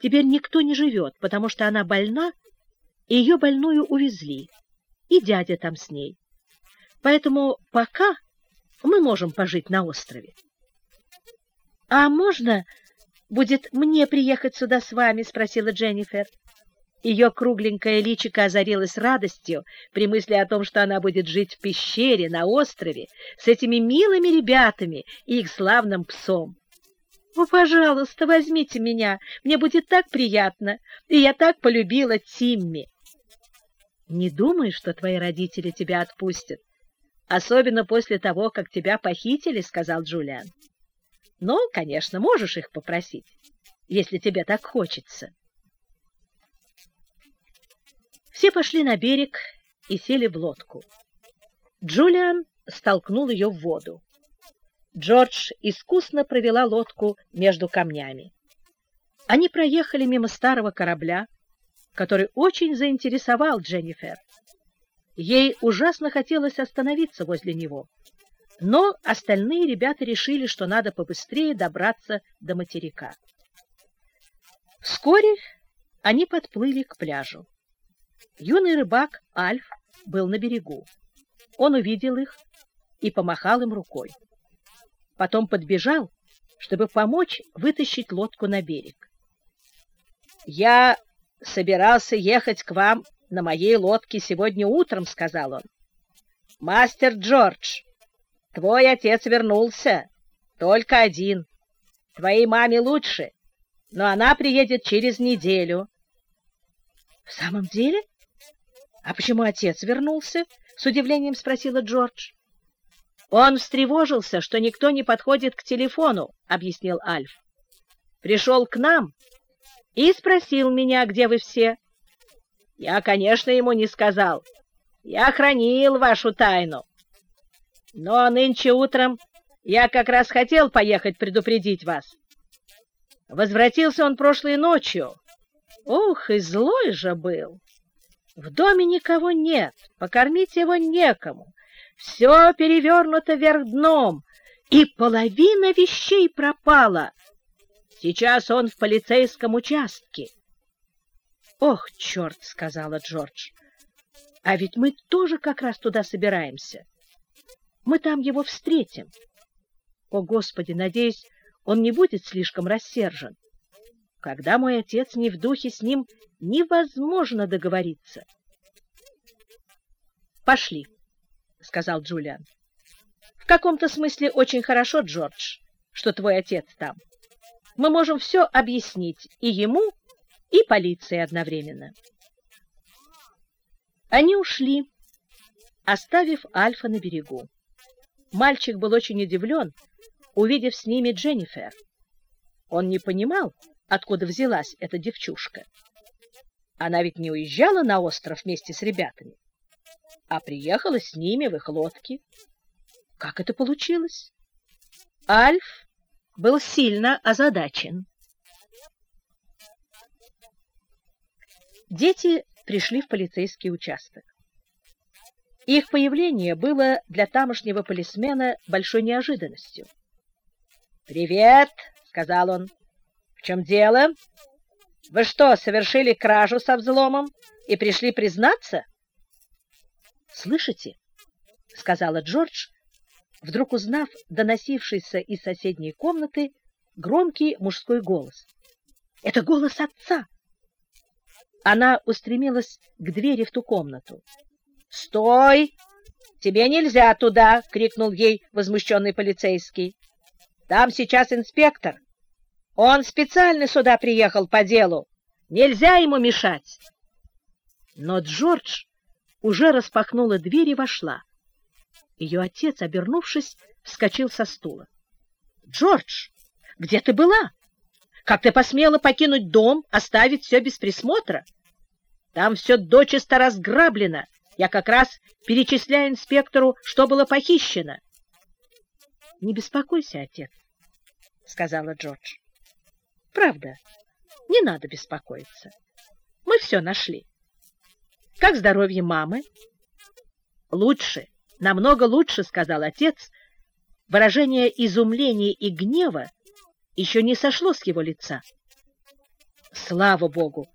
теперь никто не живет, потому что она больна, и ее больную увезли, и дядя там с ней. Поэтому пока мы можем пожить на острове. — А можно будет мне приехать сюда с вами? — спросила Дженнифер. Ее кругленькое личико озарилось радостью при мысли о том, что она будет жить в пещере на острове с этими милыми ребятами и их славным псом. «О, пожалуйста, возьмите меня, мне будет так приятно, и я так полюбила Тимми». «Не думай, что твои родители тебя отпустят, особенно после того, как тебя похитили», — сказал Джулиан. «Но, конечно, можешь их попросить, если тебе так хочется». Все пошли на берег и сели в лодку. Джулиан столкнул ее в воду. Джордж искусно провела лодку между камнями. Они проехали мимо старого корабля, который очень заинтересовал Дженнифер. Ей ужасно хотелось остановиться возле него, но остальные ребята решили, что надо побыстрее добраться до материка. Вскоре они подплыли к пляжу. Юный рыбак Альф был на берегу. Он увидел их и помахал им рукой. Потом подбежал, чтобы помочь вытащить лодку на берег. «Я собирался ехать к вам на моей лодке сегодня утром», — сказал он. «Мастер Джордж, твой отец вернулся, только один. Твоей маме лучше, но она приедет через неделю». «В самом деле?» «А почему отец вернулся?» — с удивлением спросила Джордж. «Он встревожился, что никто не подходит к телефону», — объяснил Альф. «Пришел к нам и спросил меня, где вы все. Я, конечно, ему не сказал. Я хранил вашу тайну. Но нынче утром я как раз хотел поехать предупредить вас. Возвратился он прошлой ночью. Ух, и злой же был!» В доме никого нет, покормить его некому. Все перевернуто вверх дном, и половина вещей пропала. Сейчас он в полицейском участке. — Ох, черт! — сказала Джордж. — А ведь мы тоже как раз туда собираемся. Мы там его встретим. О, Господи, надеюсь, он не будет слишком рассержен. Когда мой отец не в духе, с ним невозможно договориться. «Пошли», — сказал Джулиан. «В каком-то смысле очень хорошо, Джордж, что твой отец там. Мы можем все объяснить и ему, и полиции одновременно». Они ушли, оставив Альфа на берегу. Мальчик был очень удивлен, увидев с ними Дженнифер. Он не понимал, откуда взялась эта девчушка. Она ведь не уезжала на остров вместе с ребятами, а приехала с ними в их лодке. Как это получилось? Альф был сильно озадачен. Дети пришли в полицейский участок. Их появление было для тамошнего полисмена большой неожиданностью. «Привет!» — сказал он. В чем дело? Вы что, совершили кражу со взломом и пришли признаться? Слышите? сказала Джордж, вдруг узнав доносившийся из соседней комнаты громкий мужской голос. Это голос отца. Она устремилась к двери в ту комнату. "Стой! Тебе нельзя туда!" крикнул ей возмущенный полицейский. "Там сейчас инспектор. Он специально сюда приехал по делу. Нельзя ему мешать. Но Джордж уже распахнула дверь и вошла. Ее отец, обернувшись, вскочил со стула. «Джордж, где ты была? Как ты посмела покинуть дом, оставить все без присмотра? Там все дочисто разграблено. Я как раз перечисляю инспектору, что было похищено». «Не беспокойся, отец», — сказала Джордж. Правда, не надо беспокоиться. Мы все нашли. Как здоровье мамы? Лучше, намного лучше, сказал отец. Выражение изумления и гнева еще не сошло с его лица. Слава богу!